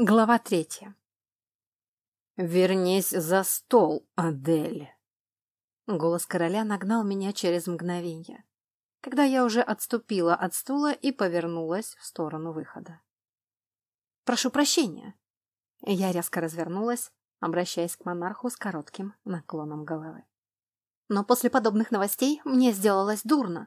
Глава третья. «Вернись за стол, Адель!» Голос короля нагнал меня через мгновение, когда я уже отступила от стула и повернулась в сторону выхода. «Прошу прощения!» Я резко развернулась, обращаясь к монарху с коротким наклоном головы. Но после подобных новостей мне сделалось дурно.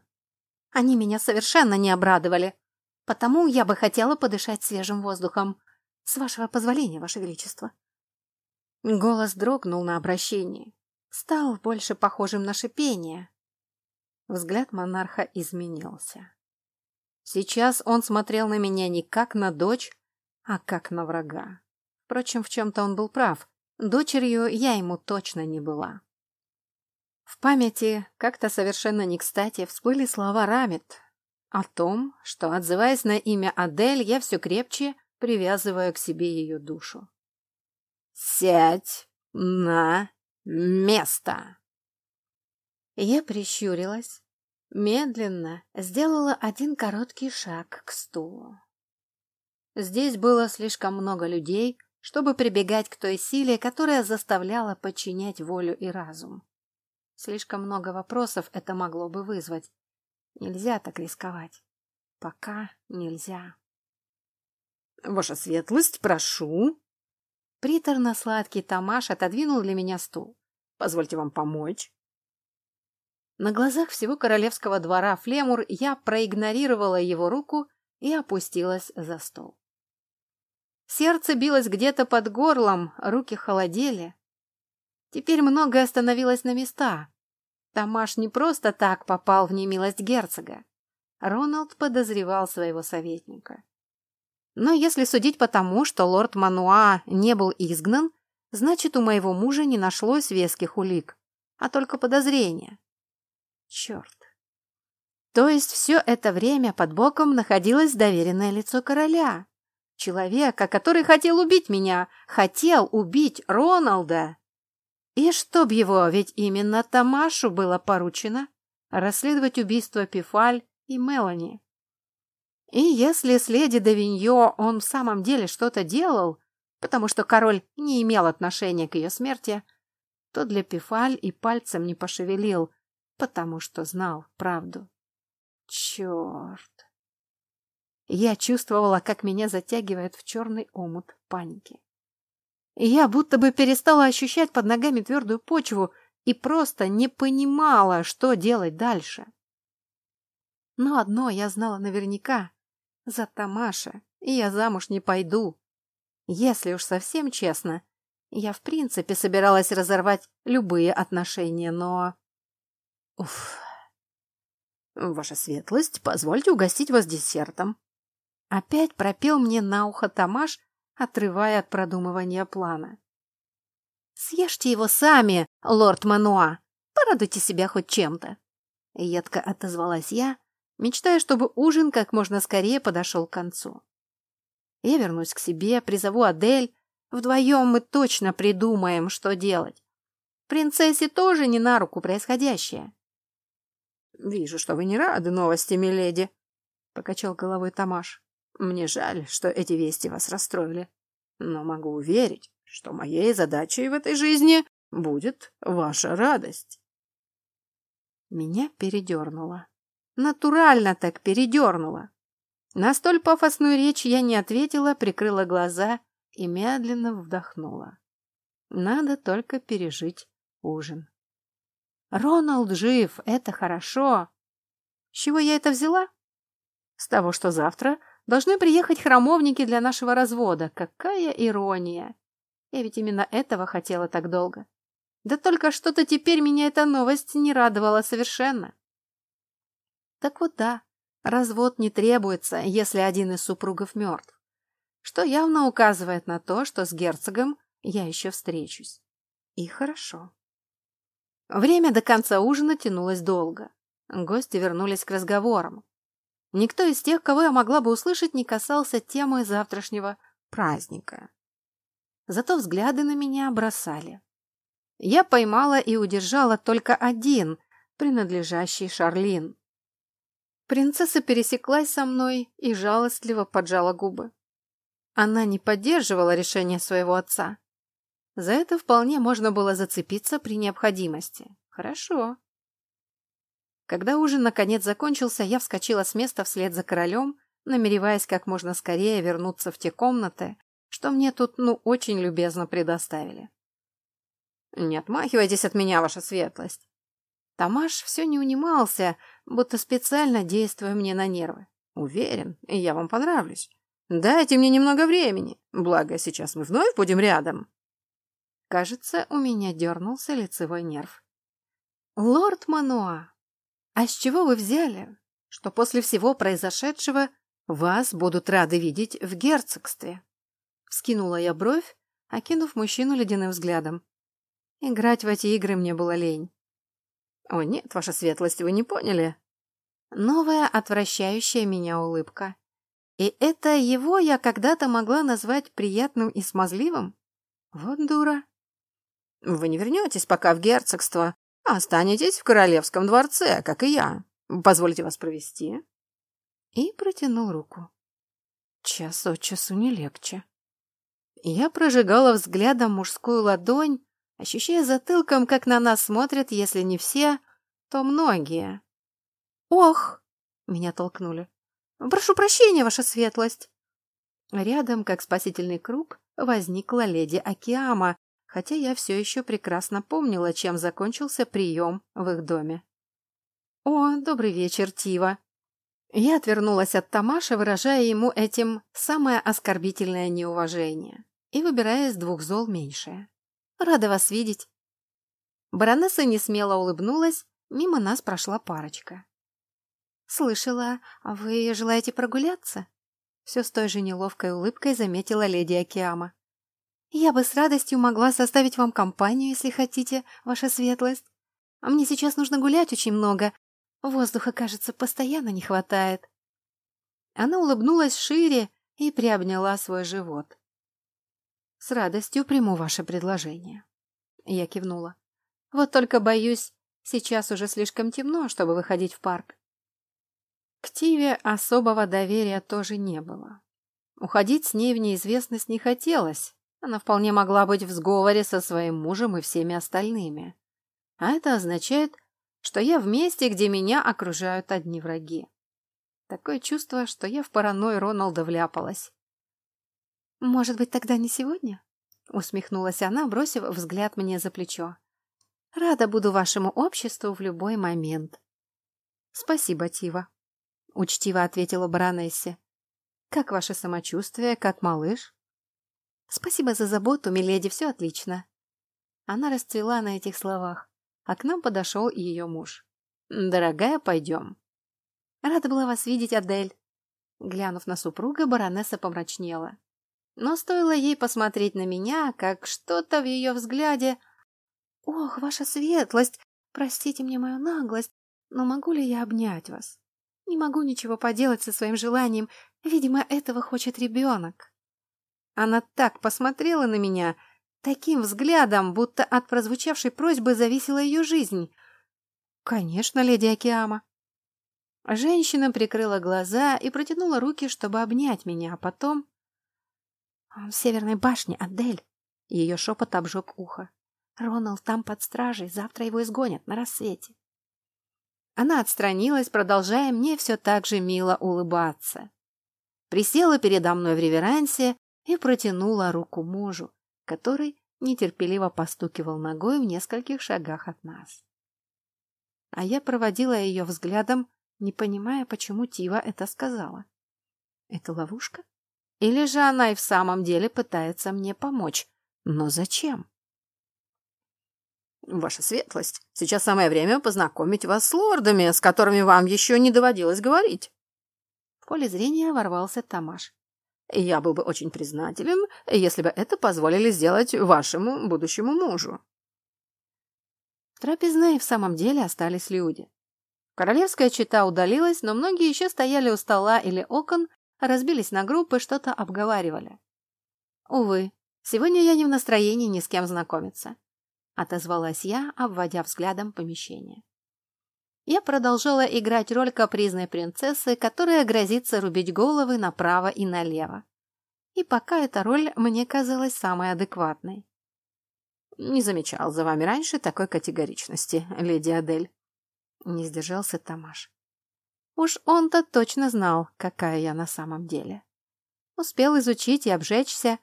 Они меня совершенно не обрадовали, потому я бы хотела подышать свежим воздухом, с вашего позволения, ваше величество. Голос дрогнул на обращении. Стал больше похожим на шипение. Взгляд монарха изменился. Сейчас он смотрел на меня не как на дочь, а как на врага. Впрочем, в чем-то он был прав. Дочерью я ему точно не была. В памяти как-то совершенно не кстати всплыли слова Рамит о том, что, отзываясь на имя Адель, я все крепче привязывая к себе ее душу. «Сядь на место!» Я прищурилась, медленно сделала один короткий шаг к стулу. Здесь было слишком много людей, чтобы прибегать к той силе, которая заставляла подчинять волю и разум. Слишком много вопросов это могло бы вызвать. Нельзя так рисковать. Пока нельзя. «Ваша светлость, прошу!» Приторно-сладкий Тамаш отодвинул для меня стул. «Позвольте вам помочь». На глазах всего королевского двора Флемур я проигнорировала его руку и опустилась за стол. Сердце билось где-то под горлом, руки холодели. Теперь многое становилось на места. Тамаш не просто так попал в немилость герцога. Роналд подозревал своего советника. Но если судить по тому, что лорд Мануа не был изгнан, значит, у моего мужа не нашлось веских улик, а только подозрения. Черт. То есть все это время под боком находилось доверенное лицо короля. Человека, который хотел убить меня, хотел убить Роналда. И чтоб его, ведь именно Тамашу было поручено расследовать убийство Пифаль и Мелани. И если с леди Давиньо он в самом деле что-то делал, потому что король не имел отношения к ее смерти, то для Пифаль и пальцем не пошевелил, потому что знал правду. Черт! Я чувствовала, как меня затягивает в черный омут паники. Я будто бы перестала ощущать под ногами твердую почву и просто не понимала, что делать дальше. Но одно я знала наверняка. За Тамаша я замуж не пойду. Если уж совсем честно, я в принципе собиралась разорвать любые отношения, но... Уф. Ваша светлость, позвольте угостить вас десертом. Опять пропел мне на ухо Тамаш, отрывая от продумывания плана. Съешьте его сами, лорд Мануа. Порадуйте себя хоть чем-то. Едко отозвалась я, мечтая, чтобы ужин как можно скорее подошел к концу. Я вернусь к себе, призову Адель. Вдвоем мы точно придумаем, что делать. Принцессе тоже не на руку происходящее. — Вижу, что вы не рады новости, миледи, — покачал головой Тамаш. — Мне жаль, что эти вести вас расстроили. Но могу уверить, что моей задачей в этой жизни будет ваша радость. Меня передернуло. Натурально так передернула. На столь пафосную речь я не ответила, прикрыла глаза и медленно вдохнула. Надо только пережить ужин. Роналд жив, это хорошо. С чего я это взяла? С того, что завтра должны приехать храмовники для нашего развода. Какая ирония! Я ведь именно этого хотела так долго. Да только что-то теперь меня эта новость не радовала совершенно. Так вот да, развод не требуется, если один из супругов мертв, что явно указывает на то, что с герцогом я еще встречусь. И хорошо. Время до конца ужина тянулось долго. Гости вернулись к разговорам. Никто из тех, кого я могла бы услышать, не касался темы завтрашнего праздника. Зато взгляды на меня бросали. Я поймала и удержала только один, принадлежащий Шарлин. Принцесса пересеклась со мной и жалостливо поджала губы. она не поддерживала решение своего отца. За это вполне можно было зацепиться при необходимости. Хорошо. Когда ужин наконец закончился, я вскочила с места вслед за королем, намереваясь как можно скорее вернуться в те комнаты, что мне тут, ну, очень любезно предоставили. «Не отмахивайтесь от меня, ваша светлость!» Тамаш все не унимался, будто специально действуя мне на нервы. «Уверен, я вам понравлюсь. Дайте мне немного времени, благо сейчас мы вновь будем рядом». Кажется, у меня дернулся лицевой нерв. «Лорд Мануа, а с чего вы взяли, что после всего произошедшего вас будут рады видеть в герцогстве?» Вскинула я бровь, окинув мужчину ледяным взглядом. Играть в эти игры мне было лень. «О нет, ваша светлость, вы не поняли?» Новая отвращающая меня улыбка. И это его я когда-то могла назвать приятным и смазливым? Вот дура. Вы не вернетесь пока в герцогство, а останетесь в королевском дворце, как и я. Позвольте вас провести. И протянул руку. Час от часу не легче. Я прожигала взглядом мужскую ладонь, ощущая затылком, как на нас смотрят, если не все, то многие. «Ох!» — меня толкнули. «Прошу прощения, ваша светлость!» Рядом, как спасительный круг, возникла леди Акиама, хотя я все еще прекрасно помнила, чем закончился прием в их доме. «О, добрый вечер, Тива!» Я отвернулась от Тамаша, выражая ему этим самое оскорбительное неуважение и выбирая из двух зол меньшее. «Рада вас видеть!» Баронесса несмело улыбнулась, мимо нас прошла парочка. «Слышала, вы желаете прогуляться?» Все с той же неловкой улыбкой заметила леди Акиама. «Я бы с радостью могла составить вам компанию, если хотите, ваша светлость. А мне сейчас нужно гулять очень много. Воздуха, кажется, постоянно не хватает». Она улыбнулась шире и приобняла свой живот. «С радостью приму ваше предложение». Я кивнула. «Вот только боюсь, сейчас уже слишком темно, чтобы выходить в парк». К Тиве особого доверия тоже не было. Уходить с ней в неизвестность не хотелось, она вполне могла быть в сговоре со своим мужем и всеми остальными. А это означает, что я в месте, где меня окружают одни враги. Такое чувство, что я в паранойю Роналда вляпалась. «Может быть, тогда не сегодня?» Усмехнулась она, бросив взгляд мне за плечо. «Рада буду вашему обществу в любой момент». «Спасибо, Тива», — учтиво ответила баронессе. «Как ваше самочувствие, как малыш?» Спасибо за заботу, миледи, все отлично. Она расцвела на этих словах, а к нам подошел ее муж. Дорогая, пойдем. Рада была вас видеть, Адель. Глянув на супруга, баронесса помрачнела. Но стоило ей посмотреть на меня, как что-то в ее взгляде... «Ох, ваша светлость! Простите мне мою наглость, но могу ли я обнять вас? Не могу ничего поделать со своим желанием. Видимо, этого хочет ребенок». Она так посмотрела на меня, таким взглядом, будто от прозвучавшей просьбы зависела ее жизнь. «Конечно, леди Акиама». Женщина прикрыла глаза и протянула руки, чтобы обнять меня, а потом... «В северной башне, Адель!» Ее шепот обжег ухо. «Роналд там под стражей, завтра его изгонят на рассвете». Она отстранилась, продолжая мне все так же мило улыбаться. Присела передо мной в реверансе и протянула руку мужу, который нетерпеливо постукивал ногой в нескольких шагах от нас. А я проводила ее взглядом, не понимая, почему Тива это сказала. Это ловушка? Или же она и в самом деле пытается мне помочь? Но зачем? Ваша светлость, сейчас самое время познакомить вас с лордами, с которыми вам еще не доводилось говорить. В поле зрения ворвался Тамаш. Я был бы очень признателен, если бы это позволили сделать вашему будущему мужу. В трапезной в самом деле остались люди. Королевская чита удалилась, но многие еще стояли у стола или окон, разбились на группы, что-то обговаривали. «Увы, сегодня я не в настроении ни с кем знакомиться», — отозвалась я, обводя взглядом помещение. Я продолжала играть роль капризной принцессы, которая грозится рубить головы направо и налево. и пока эта роль мне казалась самой адекватной. «Не замечал за вами раньше такой категоричности, леди Адель», — не сдержался Тамаш. Уж он-то точно знал, какая я на самом деле. Успел изучить и обжечься,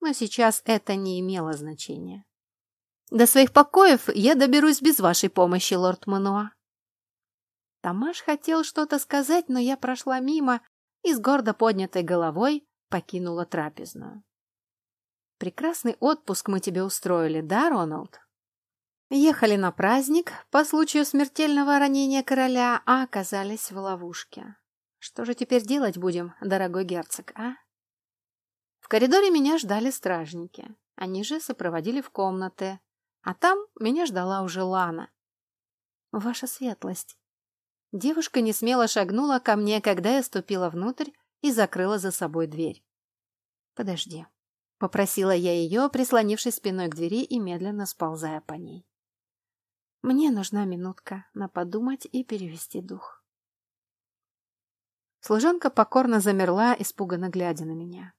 но сейчас это не имело значения. До своих покоев я доберусь без вашей помощи, лорд Мануа. Тамаш хотел что-то сказать, но я прошла мимо и с гордо поднятой головой покинула трапезную. Прекрасный отпуск мы тебе устроили, да, Роналд? Ехали на праздник по случаю смертельного ранения короля, а оказались в ловушке. Что же теперь делать будем, дорогой герцог, а? В коридоре меня ждали стражники. Они же сопроводили в комнаты, а там меня ждала уже Лана. «Ваша светлость». Девушка не смело шагнула ко мне, когда я ступила внутрь и закрыла за собой дверь. «Подожди», — попросила я ее, прислонившись спиной к двери и медленно сползая по ней. «Мне нужна минутка на подумать и перевести дух». Служанка покорно замерла, испуганно глядя на меня.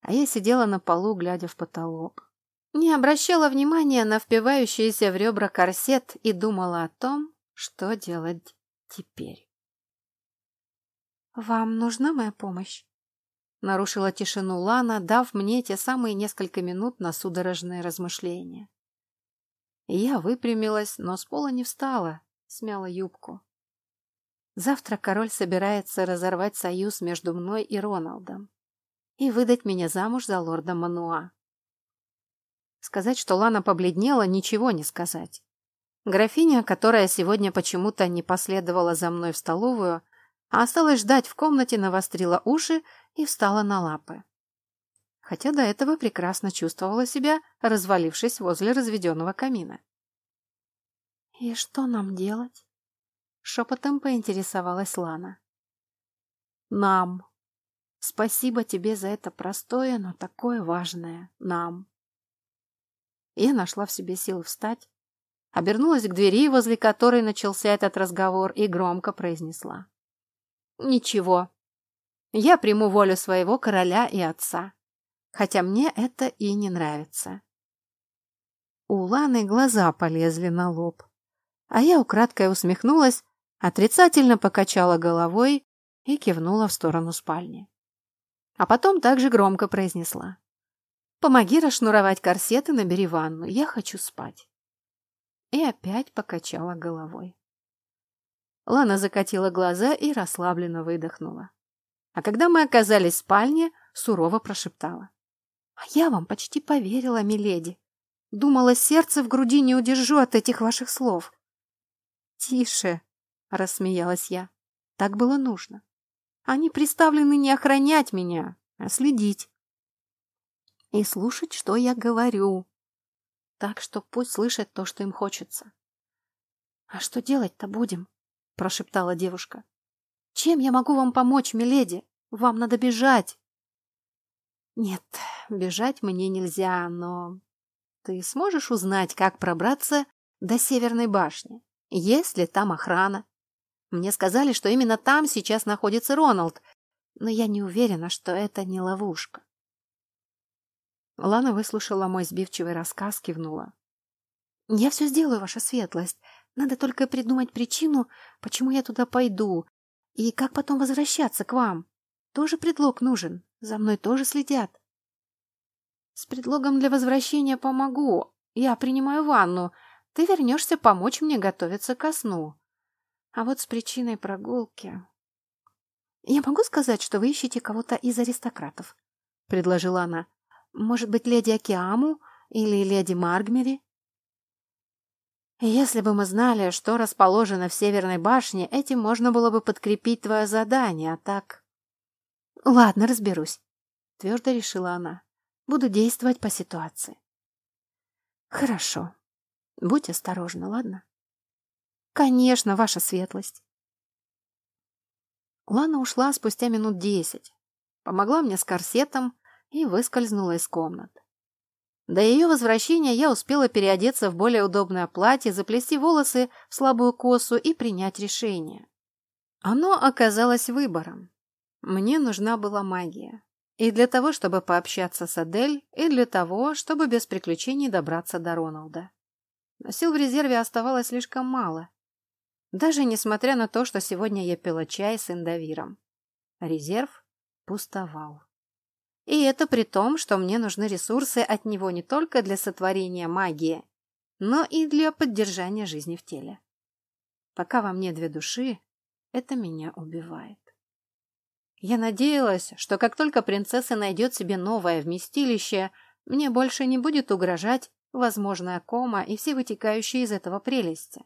А я сидела на полу, глядя в потолок. Не обращала внимания на впивающийся в ребра корсет и думала о том, что делать теперь. «Вам нужна моя помощь?» Нарушила тишину Лана, дав мне те самые несколько минут на судорожные размышления. Я выпрямилась, но с пола не встала, смяла юбку. Завтра король собирается разорвать союз между мной и Роналдом и выдать меня замуж за лорда Мануа. Сказать, что Лана побледнела, ничего не сказать. Графиня, которая сегодня почему-то не последовала за мной в столовую, а осталась ждать в комнате, навострила уши и встала на лапы. Хотя до этого прекрасно чувствовала себя, развалившись возле разведенного камина. «И что нам делать?» Шепотом поинтересовалась Лана. «Нам. Спасибо тебе за это простое, но такое важное. Нам. Я нашла в себе силы встать, обернулась к двери, возле которой начался этот разговор, и громко произнесла. «Ничего. Я приму волю своего короля и отца, хотя мне это и не нравится». У Ланы глаза полезли на лоб, а я украдкой усмехнулась, отрицательно покачала головой и кивнула в сторону спальни. А потом также громко произнесла. Помоги расшнуровать корсет и набери ванну. Я хочу спать. И опять покачала головой. Лана закатила глаза и расслабленно выдохнула. А когда мы оказались в спальне, сурово прошептала. «А я вам почти поверила, миледи. Думала, сердце в груди не удержу от этих ваших слов». «Тише!» — рассмеялась я. «Так было нужно. Они приставлены не охранять меня, а следить и слушать, что я говорю. Так что пусть слышат то, что им хочется. — А что делать-то будем? — прошептала девушка. — Чем я могу вам помочь, миледи? Вам надо бежать. — Нет, бежать мне нельзя, но... Ты сможешь узнать, как пробраться до Северной башни? Есть ли там охрана? Мне сказали, что именно там сейчас находится Роналд, но я не уверена, что это не ловушка. Лана выслушала мой сбивчивый рассказ, кивнула. «Я все сделаю, ваша светлость. Надо только придумать причину, почему я туда пойду, и как потом возвращаться к вам. Тоже предлог нужен. За мной тоже следят». «С предлогом для возвращения помогу. Я принимаю ванну. Ты вернешься помочь мне готовиться ко сну. А вот с причиной прогулки...» «Я могу сказать, что вы ищете кого-то из аристократов?» — предложила она. Может быть, леди Акиаму или леди Маргмери? Если бы мы знали, что расположено в Северной башне, этим можно было бы подкрепить твое задание, а так... Ладно, разберусь, твердо решила она. Буду действовать по ситуации. Хорошо. Будь осторожна, ладно? Конечно, ваша светлость. Лана ушла спустя минут десять. Помогла мне с корсетом, и выскользнула из комнат. До ее возвращения я успела переодеться в более удобное платье, заплести волосы в слабую косу и принять решение. Оно оказалось выбором. Мне нужна была магия. И для того, чтобы пообщаться с Адель, и для того, чтобы без приключений добраться до Роналда. Но сил в резерве оставалось слишком мало. Даже несмотря на то, что сегодня я пила чай с индовиром. Резерв пустовал. И это при том, что мне нужны ресурсы от него не только для сотворения магии, но и для поддержания жизни в теле. Пока во мне две души, это меня убивает. Я надеялась, что как только принцесса найдет себе новое вместилище, мне больше не будет угрожать возможная кома и все вытекающие из этого прелести.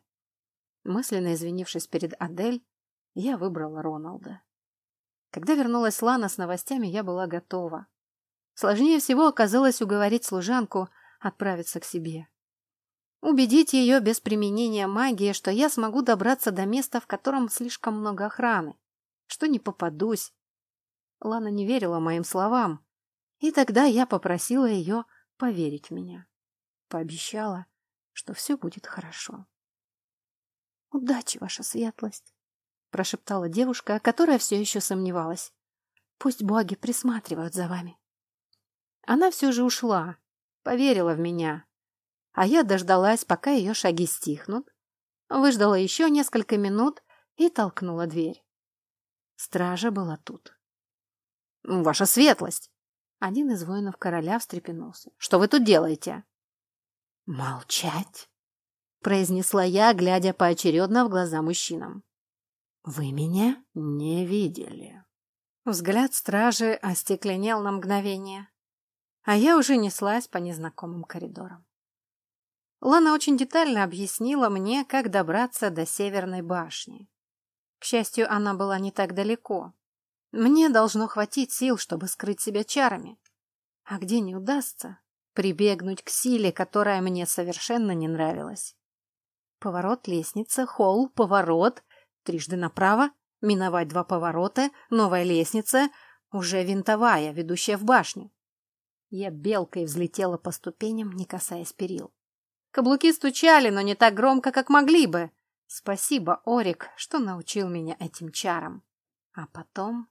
Мысленно извинившись перед Адель, я выбрала Роналда. Когда вернулась Лана с новостями, я была готова. Сложнее всего оказалось уговорить служанку отправиться к себе. Убедить ее без применения магии, что я смогу добраться до места, в котором слишком много охраны, что не попадусь. Лана не верила моим словам, и тогда я попросила ее поверить в меня. Пообещала, что все будет хорошо. «Удачи, ваша светлость!» – прошептала девушка, которая все еще сомневалась. «Пусть боги присматривают за вами». Она все же ушла, поверила в меня. А я дождалась, пока ее шаги стихнут, выждала еще несколько минут и толкнула дверь. Стража была тут. «Ваша светлость!» Один из воинов короля встрепенулся. «Что вы тут делаете?» «Молчать!» произнесла я, глядя поочередно в глаза мужчинам. «Вы меня не видели». Взгляд стражи остекленел на мгновение, а я уже неслась по незнакомым коридорам. Лана очень детально объяснила мне, как добраться до Северной башни. К счастью, она была не так далеко. Мне должно хватить сил, чтобы скрыть себя чарами. А где не удастся, прибегнуть к силе, которая мне совершенно не нравилась. Поворот, лестница, холл, поворот, трижды направо, миновать два поворота, новая лестница, уже винтовая, ведущая в башню. Я белкой взлетела по ступеням, не касаясь перил. Каблуки стучали, но не так громко, как могли бы. Спасибо, Орик, что научил меня этим чарам. А потом...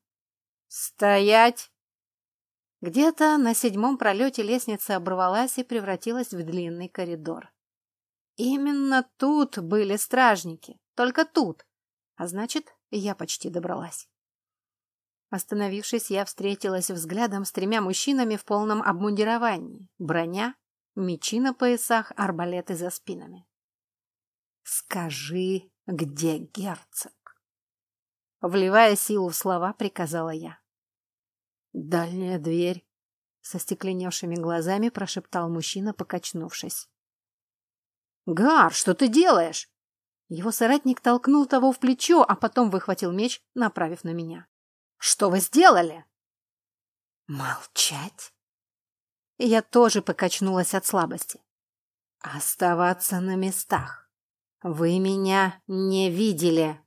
«Стоять!» Где-то на седьмом пролете лестница оборвалась и превратилась в длинный коридор. Именно тут были стражники. Только тут. А значит, я почти добралась. Остановившись, я встретилась взглядом с тремя мужчинами в полном обмундировании. Броня, мечи на поясах, арбалеты за спинами. «Скажи, где герцог?» Вливая силу в слова, приказала я. «Дальняя дверь», — со стекленевшими глазами прошептал мужчина, покачнувшись. «Гар, что ты делаешь?» Его соратник толкнул того в плечо, а потом выхватил меч, направив на меня. «Что вы сделали?» «Молчать?» Я тоже покачнулась от слабости. «Оставаться на местах. Вы меня не видели!»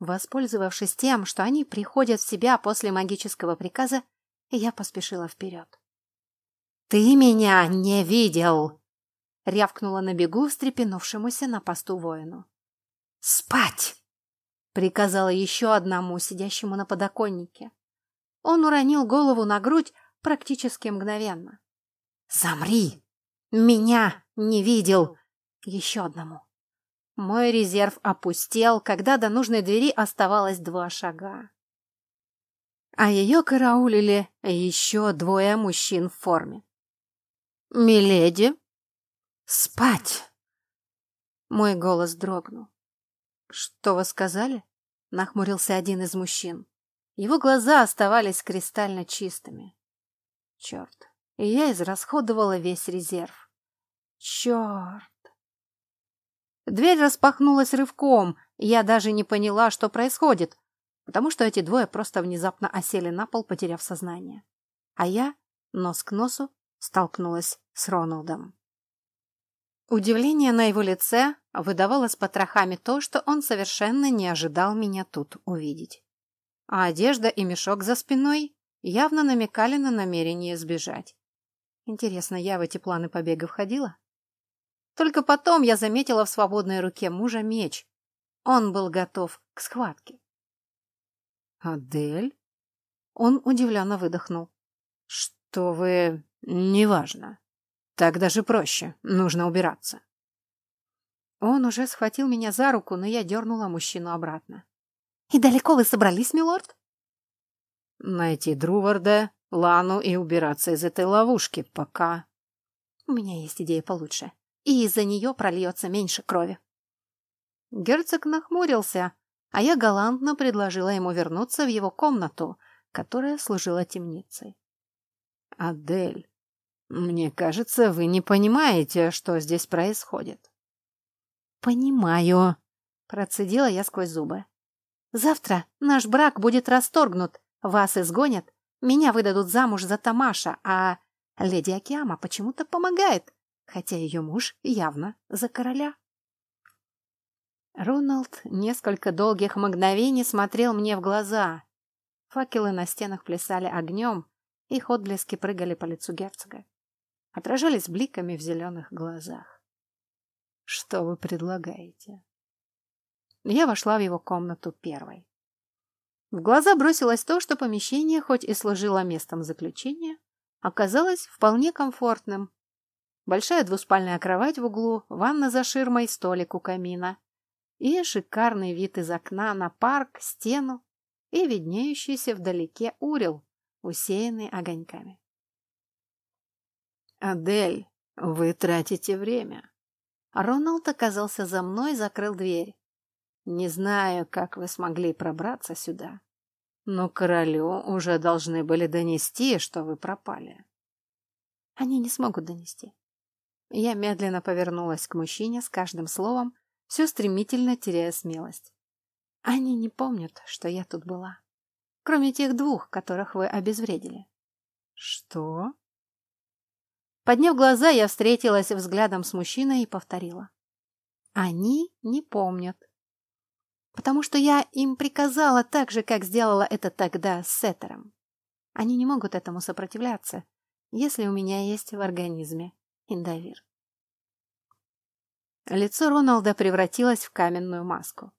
Воспользовавшись тем, что они приходят в себя после магического приказа, я поспешила вперед. «Ты меня не видел!» — рявкнула на бегу встрепенувшемуся на посту воину. «Спать!» — приказала еще одному, сидящему на подоконнике. Он уронил голову на грудь практически мгновенно. «Замри! Меня не видел!» Еще одному. Мой резерв опустел, когда до нужной двери оставалось два шага. А ее караулили еще двое мужчин в форме. «Миледи!» «Спать!» Мой голос дрогнул. «Что вы сказали?» — нахмурился один из мужчин. Его глаза оставались кристально чистыми. Черт, и я израсходовала весь резерв. Черт! Дверь распахнулась рывком, я даже не поняла, что происходит, потому что эти двое просто внезапно осели на пол, потеряв сознание. А я, нос к носу, столкнулась с Роналдом. Удивление на его лице выдавало с потрохами то, что он совершенно не ожидал меня тут увидеть. А одежда и мешок за спиной явно намекали на намерение сбежать. Интересно, я в эти планы побега входила? Только потом я заметила в свободной руке мужа меч. Он был готов к схватке. «Адель?» Он удивленно выдохнул. «Что вы... неважно. Так даже проще. Нужно убираться». Он уже схватил меня за руку, но я дернула мужчину обратно. «И далеко вы собрались, милорд?» «Найти Друварда, Лану и убираться из этой ловушки, пока...» «У меня есть идея получше, и из-за нее прольется меньше крови». Герцог нахмурился, а я галантно предложила ему вернуться в его комнату, которая служила темницей. «Адель, мне кажется, вы не понимаете, что здесь происходит». «Понимаю», — процедила я сквозь зубы. «Завтра наш брак будет расторгнут, вас изгонят, меня выдадут замуж за Тамаша, а леди Акиама почему-то помогает, хотя ее муж явно за короля». Роналд несколько долгих мгновений смотрел мне в глаза. Факелы на стенах плясали огнем, их отблески прыгали по лицу герцога. Отражались бликами в зеленых глазах. «Что вы предлагаете?» Я вошла в его комнату первой. В глаза бросилось то, что помещение, хоть и служило местом заключения, оказалось вполне комфортным. Большая двуспальная кровать в углу, ванна за ширмой, столик у камина — и шикарный вид из окна на парк, стену и виднеющийся вдалеке урел, усеянный огоньками. «Адель, вы тратите время». Роналд оказался за мной, закрыл дверь. «Не знаю, как вы смогли пробраться сюда, но королю уже должны были донести, что вы пропали». «Они не смогут донести». Я медленно повернулась к мужчине с каждым словом, все стремительно теряя смелость. Они не помнят, что я тут была. Кроме тех двух, которых вы обезвредили. Что? Подняв глаза, я встретилась взглядом с мужчиной и повторила. Они не помнят. Потому что я им приказала так же, как сделала это тогда с Сеттером. Они не могут этому сопротивляться, если у меня есть в организме индовир. Лицо Роналда превратилось в каменную маску.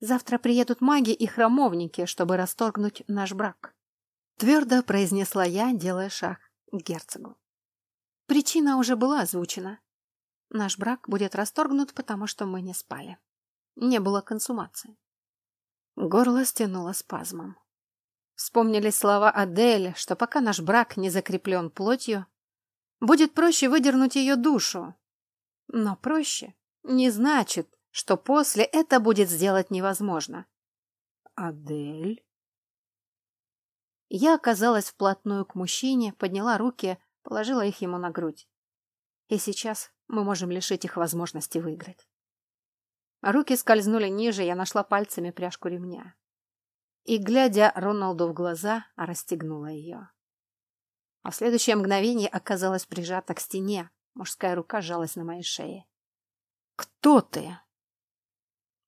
«Завтра приедут маги и храмовники, чтобы расторгнуть наш брак», твердо произнесла я, делая шаг к герцогу. Причина уже была озвучена. Наш брак будет расторгнут, потому что мы не спали. Не было консумации. Горло стянуло спазмом. Вспомнились слова Адель, что пока наш брак не закреплен плотью, будет проще выдернуть ее душу, но проще не значит, что после это будет сделать невозможно. Адель? Я оказалась вплотную к мужчине, подняла руки, положила их ему на грудь. И сейчас мы можем лишить их возможности выиграть. Руки скользнули ниже, я нашла пальцами пряжку ремня. И, глядя Роналду в глаза, расстегнула ее. А в следующее мгновение оказалась прижата к стене, Мужская рука сжалась на моей шее. «Кто ты?»